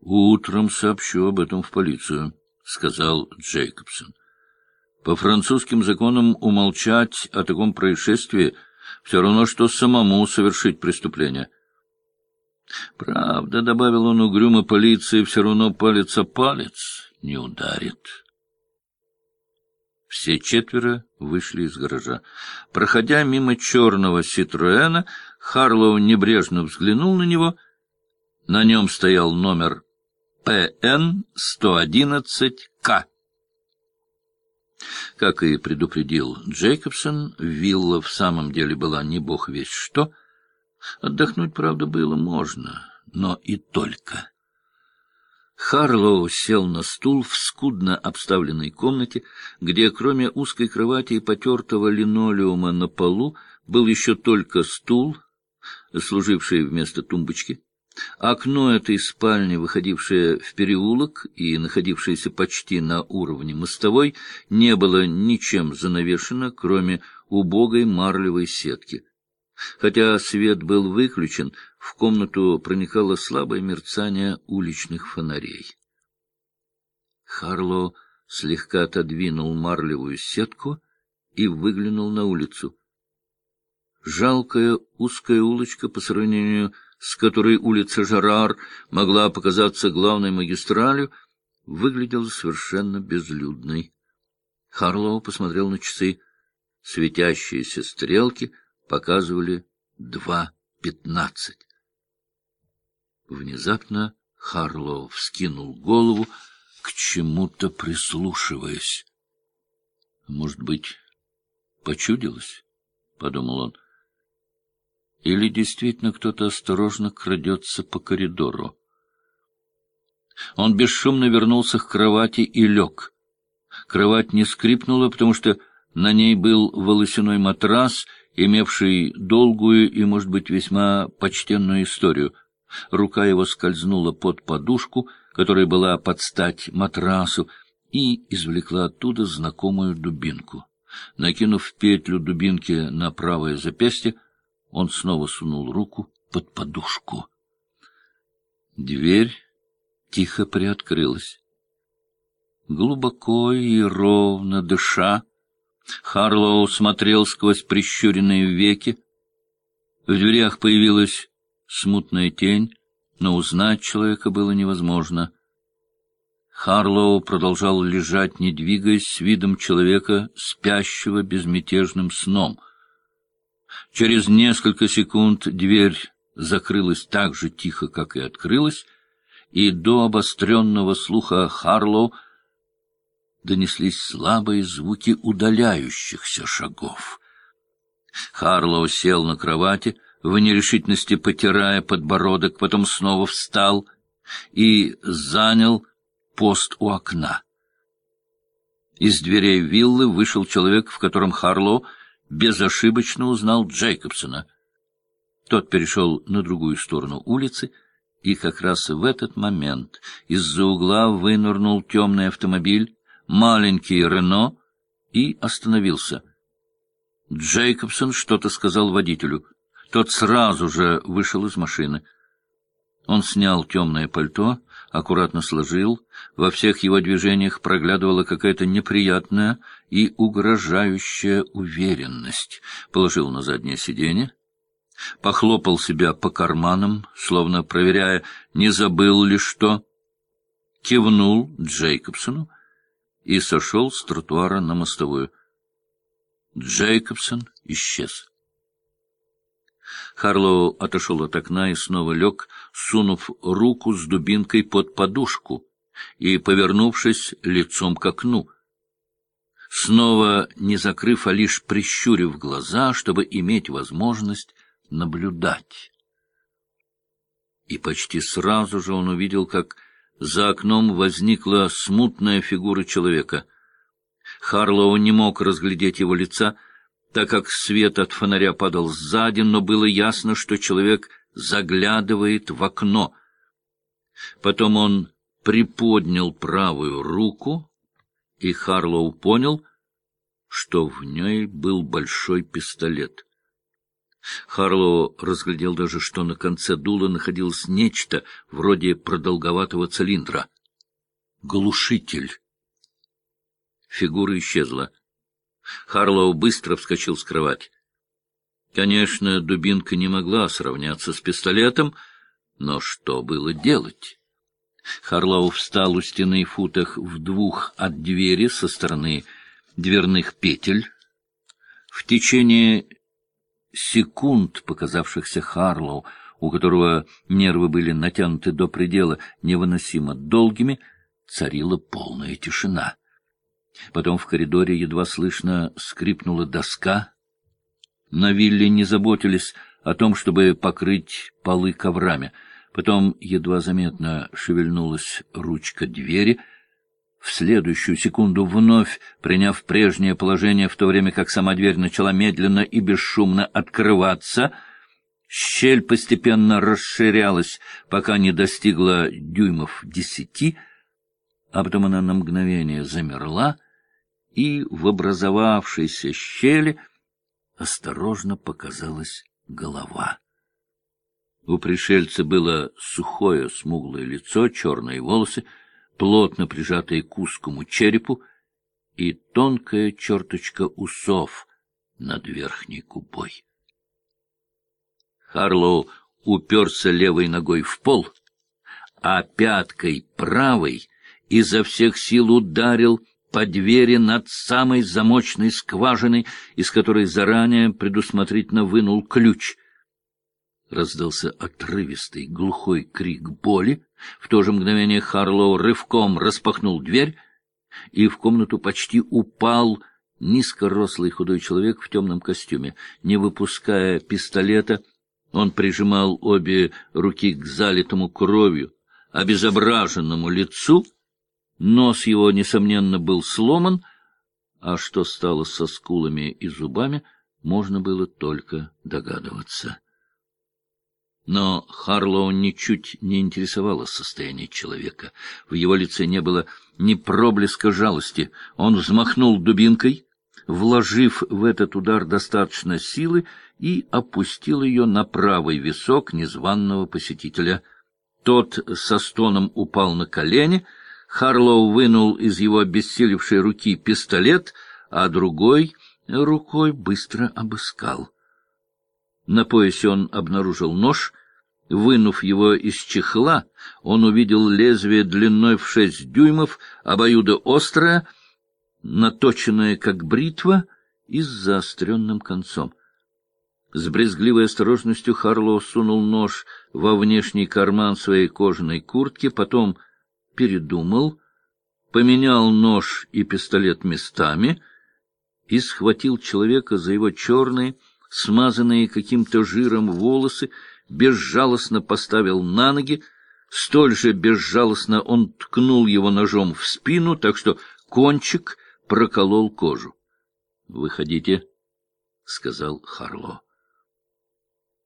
— Утром сообщу об этом в полицию, — сказал Джейкобсон. — По французским законам умолчать о таком происшествии все равно, что самому совершить преступление. Правда, — добавил он угрюмо, — полиции все равно палец о палец не ударит. Все четверо вышли из гаража. Проходя мимо черного Ситроэна, Харлоу небрежно взглянул на него. На нем стоял номер ПН-111К. Как и предупредил Джейкобсон, вилла в самом деле была не бог весь что. Отдохнуть, правда, было можно, но и только. Харлоу сел на стул в скудно обставленной комнате, где кроме узкой кровати и потертого линолеума на полу был еще только стул, служивший вместо тумбочки, Окно этой спальни, выходившее в переулок и находившееся почти на уровне мостовой, не было ничем занавешено, кроме убогой марлевой сетки. Хотя свет был выключен, в комнату проникало слабое мерцание уличных фонарей. Харло слегка отодвинул марлевую сетку и выглянул на улицу. Жалкая узкая улочка по сравнению с которой улица Жарар могла показаться главной магистралью, выглядела совершенно безлюдной. Харлоу посмотрел на часы. Светящиеся стрелки показывали два пятнадцать. Внезапно Харлоу вскинул голову, к чему-то прислушиваясь. Может быть, почудилось? — подумал он. Или действительно кто-то осторожно крадется по коридору? Он бесшумно вернулся к кровати и лег. Кровать не скрипнула, потому что на ней был волосяной матрас, имевший долгую и, может быть, весьма почтенную историю. Рука его скользнула под подушку, которая была под стать матрасу, и извлекла оттуда знакомую дубинку. Накинув петлю дубинки на правое запястье, он снова сунул руку под подушку. Дверь тихо приоткрылась. Глубоко и ровно дыша, Харлоу смотрел сквозь прищуренные веки. В дверях появилась смутная тень, но узнать человека было невозможно. Харлоу продолжал лежать, не двигаясь, с видом человека, спящего безмятежным сном — Через несколько секунд дверь закрылась так же тихо, как и открылась, и до обостренного слуха Харлоу донеслись слабые звуки удаляющихся шагов. Харлоу сел на кровати, в нерешительности потирая подбородок, потом снова встал и занял пост у окна. Из дверей виллы вышел человек, в котором Харлоу безошибочно узнал Джейкобсона. Тот перешел на другую сторону улицы, и как раз в этот момент из-за угла вынырнул темный автомобиль, маленький Рено, и остановился. Джейкобсон что-то сказал водителю. Тот сразу же вышел из машины. Он снял темное пальто, аккуратно сложил, во всех его движениях проглядывала какая-то неприятная и угрожающая уверенность. Положил на заднее сиденье, похлопал себя по карманам, словно проверяя, не забыл ли что, кивнул Джейкобсону и сошел с тротуара на мостовую. Джейкобсон исчез. Харлоу отошел от окна и снова лег, сунув руку с дубинкой под подушку и повернувшись лицом к окну. Снова не закрыв, а лишь прищурив глаза, чтобы иметь возможность наблюдать. И почти сразу же он увидел, как за окном возникла смутная фигура человека. Харлоу не мог разглядеть его лица, — так как свет от фонаря падал сзади, но было ясно, что человек заглядывает в окно. Потом он приподнял правую руку, и Харлоу понял, что в ней был большой пистолет. Харлоу разглядел даже, что на конце дула находилось нечто вроде продолговатого цилиндра. Глушитель. Фигура исчезла. Харлоу быстро вскочил с кровати. Конечно, дубинка не могла сравняться с пистолетом, но что было делать? Харлоу встал у стены футах в двух от двери со стороны дверных петель. В течение секунд, показавшихся Харлоу, у которого нервы были натянуты до предела невыносимо долгими, царила полная тишина. Потом в коридоре едва слышно скрипнула доска. На вилле не заботились о том, чтобы покрыть полы коврами. Потом едва заметно шевельнулась ручка двери. В следующую секунду, вновь приняв прежнее положение, в то время как сама дверь начала медленно и бесшумно открываться, щель постепенно расширялась, пока не достигла дюймов десяти — а потом она на мгновение замерла, и в образовавшейся щели осторожно показалась голова. У пришельца было сухое смуглое лицо, черные волосы, плотно прижатые к узкому черепу и тонкая черточка усов над верхней губой. Харлоу уперся левой ногой в пол, а пяткой правой изо всех сил ударил по двери над самой замочной скважиной, из которой заранее предусмотрительно вынул ключ. Раздался отрывистый, глухой крик боли. В то же мгновение Харлоу рывком распахнул дверь, и в комнату почти упал низкорослый худой человек в темном костюме. Не выпуская пистолета, он прижимал обе руки к залитому кровью, обезображенному лицу — Нос его, несомненно, был сломан, а что стало со скулами и зубами, можно было только догадываться. Но Харлоу ничуть не интересовало состояние человека. В его лице не было ни проблеска жалости. Он взмахнул дубинкой, вложив в этот удар достаточно силы, и опустил ее на правый висок незваного посетителя. Тот со стоном упал на колени — Харлоу вынул из его обессилевшей руки пистолет, а другой рукой быстро обыскал. На поясе он обнаружил нож. Вынув его из чехла, он увидел лезвие длиной в шесть дюймов, обоюдоострое, наточенное как бритва и с заостренным концом. С брезгливой осторожностью Харлоу сунул нож во внешний карман своей кожаной куртки, потом передумал, поменял нож и пистолет местами и схватил человека за его черные, смазанные каким-то жиром волосы, безжалостно поставил на ноги, столь же безжалостно он ткнул его ножом в спину, так что кончик проколол кожу. — Выходите, — сказал Харло.